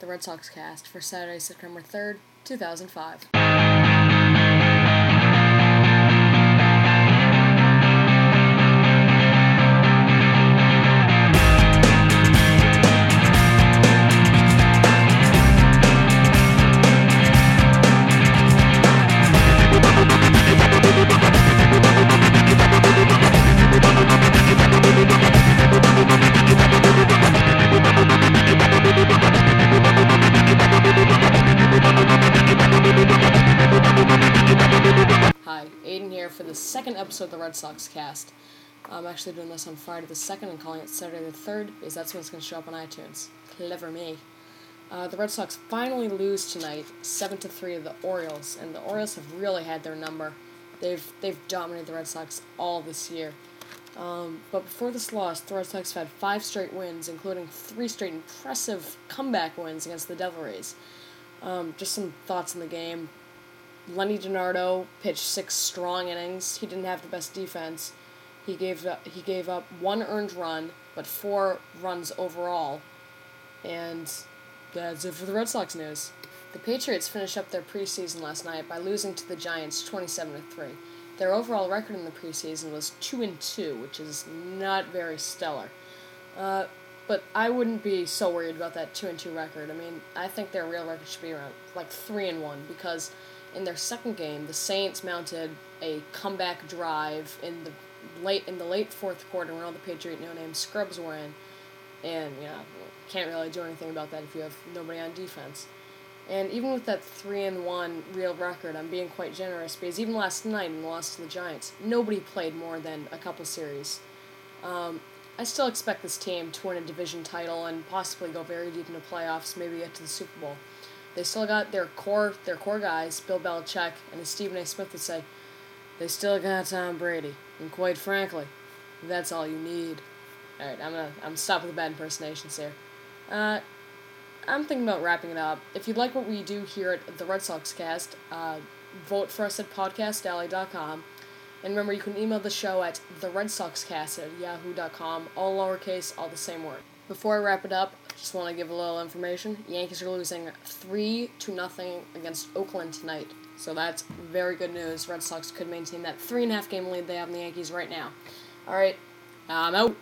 the Red Sox cast for Saturday, September 3rd, 2005. For the second episode of the Red Sox cast. I'm actually doing this on Friday the 2nd and calling it Saturday the 3rd because that's when it's going to show up on iTunes. Clever me. Uh, the Red Sox finally lose tonight, 7 to 3 of the Orioles, and the Orioles have really had their number. They've, they've dominated the Red Sox all this year. Um, but before this loss, the Red Sox had five straight wins, including three straight impressive comeback wins against the Devil Rays. Um, just some thoughts on the game. Lenny DiNardo pitched six strong innings. He didn't have the best defense. He gave up, he gave up one earned run, but four runs overall. And that's it for the Red Sox news. The Patriots finished up their preseason last night by losing to the Giants 27 to 3. Their overall record in the preseason was 2 and 2, which is not very stellar. Uh, but I wouldn't be so worried about that 2 and 2 record. I mean, I think their real record should be around like 3 and 1 because in their second game, the Saints mounted a comeback drive in the late in the late fourth quarter when all the Patriot no name scrubs were in, and you know can't really do anything about that if you have nobody on defense. And even with that three and one real record, I'm being quite generous because even last night in the loss to the Giants, nobody played more than a couple series. Um, I still expect this team to win a division title and possibly go very deep into playoffs, maybe get to the Super Bowl. They still got their core their core guys, Bill Belichick, and Stephen A. Smith would say, they still got Tom Brady. And quite frankly, that's all you need. Alright, I'm gonna I'm stop with the bad impersonations here. Uh, I'm thinking about wrapping it up. If you like what we do here at the Red Sox Cast, uh, vote for us at podcastalley.com. And remember, you can email the show at the Red Sox Cast at yahoo.com, all lowercase, all the same word. Before I wrap it up, just want to give a little information. Yankees are losing three to nothing against Oakland tonight, so that's very good news. Red Sox could maintain that three and a half game lead they have in the Yankees right now. All right, I'm out.